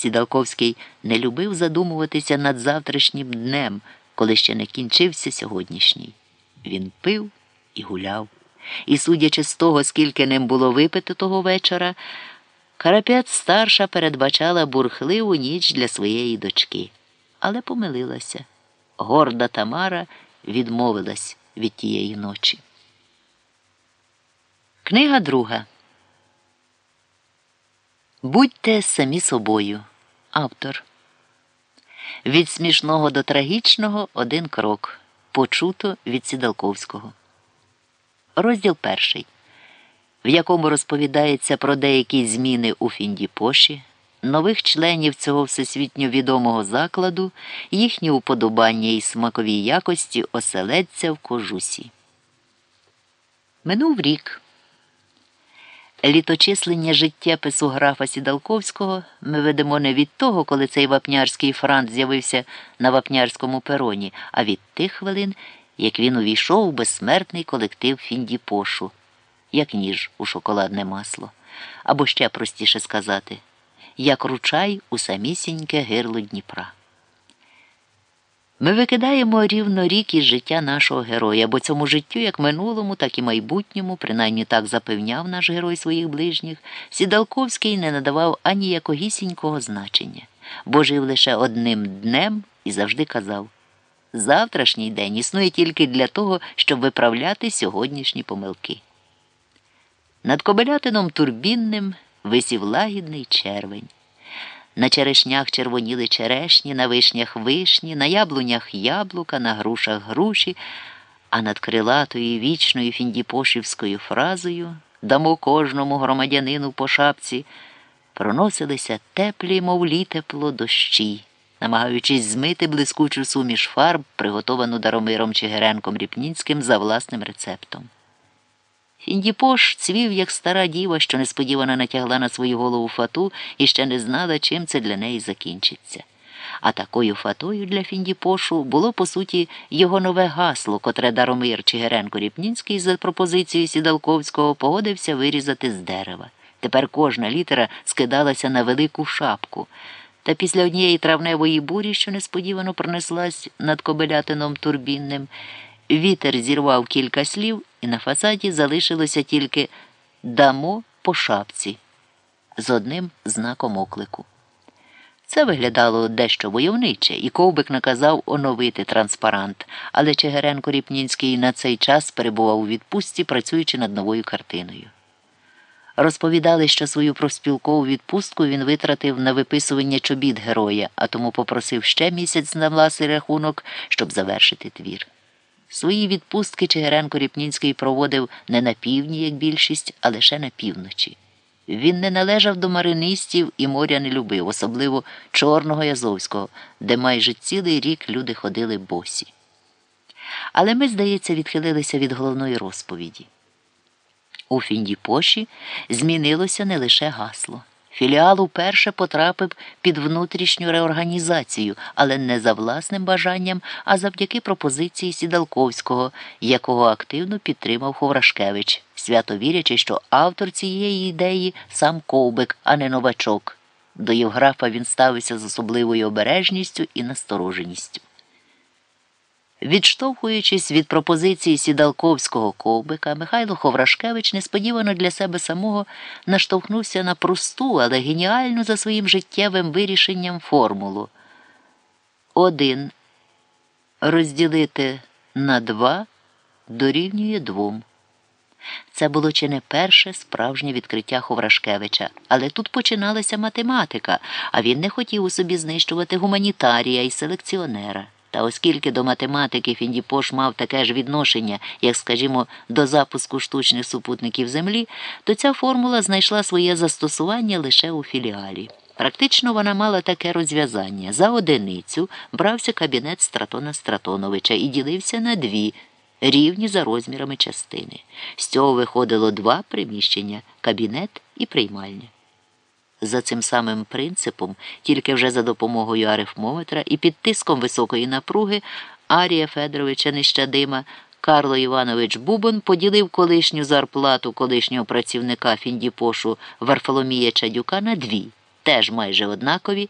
Сідалковський не любив задумуватися над завтрашнім днем, коли ще не кінчився сьогоднішній. Він пив і гуляв. І, судячи з того, скільки ним було випито того вечора, Карапець старша передбачала бурхливу ніч для своєї дочки, але помилилася. Горда Тамара відмовилась від тієї ночі. Книга друга. Будьте самі собою. Автор. Від смішного до трагічного один крок. Почуто від Сідалковського. Розділ перший, в якому розповідається про деякі зміни у Фіндіпоші, нових членів цього всесвітньо відомого закладу, їхні уподобання і смакові якості оселедця в кожусі. Минув рік. Літочислення життєпису графа Сідалковського ми ведемо не від того, коли цей вапнярський франт з'явився на вапнярському пероні, а від тих хвилин, як він увійшов у безсмертний колектив Фіндіпошу, як ніж у шоколадне масло, або ще простіше сказати, як ручай у самісіньке гирло Дніпра. Ми викидаємо рівно рік із життя нашого героя, бо цьому життю, як минулому, так і майбутньому, принаймні так запевняв наш герой своїх ближніх, Сідалковський не надавав ані якогісінького значення, бо жив лише одним днем і завжди казав завтрашній день існує тільки для того, щоб виправляти сьогоднішні помилки. Над Кобелятином турбінним висів лагідний червень. На черешнях червоніли черешні, на вишнях вишні, на яблунях яблука, на грушах груші, а над крилатою вічною фіндіпошівською фразою дамо кожному громадянину по шапці, проносилися теплі, мов літепло, дощі, намагаючись змити блискучу суміш фарб, приготовану Даромиром Чигиренком Ріпнінським за власним рецептом. Фіндіпош цвів, як стара діва, що несподівано натягла на свою голову фату і ще не знала, чим це для неї закінчиться. А такою фатою для Фіндіпошу було, по суті, його нове гасло, котре Даромир Чигиренко Ріпнінський за пропозицією Сідалковського погодився вирізати з дерева. Тепер кожна літера скидалася на велику шапку. Та після однієї травневої бурі, що несподівано пронеслась над кобелятином турбінним, Вітер зірвав кілька слів, і на фасаді залишилося тільки дамо по шапці з одним знаком оклику. Це виглядало дещо войовниче, і ковбик наказав оновити транспарант, але Чигиренко Ріпнінський на цей час перебував у відпустці, працюючи над новою картиною. Розповідали, що свою профспілкову відпустку він витратив на виписування чобіт героя, а тому попросив ще місяць на власний рахунок, щоб завершити твір. Свої відпустки Чигиренко Ріпнінський проводив не на півдні, як більшість, а лише на півночі. Він не належав до маринистів і моря не любив, особливо Чорного Язовського, де майже цілий рік люди ходили босі. Але ми, здається, відхилилися від головної розповіді. У Фіндіпоші змінилося не лише гасло. Філіал уперше потрапив під внутрішню реорганізацію, але не за власним бажанням, а завдяки пропозиції Сідалковського, якого активно підтримав Ховрашкевич, свято вірячи, що автор цієї ідеї сам ковбик, а не новачок. До Євграфа він ставився з особливою обережністю і настороженістю. Відштовхуючись від пропозиції сідалковського ковбика, Михайло Ховрашкевич несподівано для себе самого наштовхнувся на просту, але геніальну за своїм життєвим вирішенням формулу. Один розділити на два дорівнює двом. Це було чи не перше справжнє відкриття Ховрашкевича, але тут починалася математика, а він не хотів у собі знищувати гуманітарія і селекціонера. Та оскільки до математики Фіндіпош мав таке ж відношення, як, скажімо, до запуску штучних супутників Землі, то ця формула знайшла своє застосування лише у філіалі. Практично вона мала таке розв'язання. За одиницю брався кабінет Стратона Стратоновича і ділився на дві, рівні за розмірами частини. З цього виходило два приміщення кабінет і приймальня. За цим самим принципом, тільки вже за допомогою арифмометра і під тиском високої напруги Арія Федоровича Нещадима Карло Іванович Бубон поділив колишню зарплату колишнього працівника Фіндіпошу Варфоломія Чадюка на дві. теж майже однакові,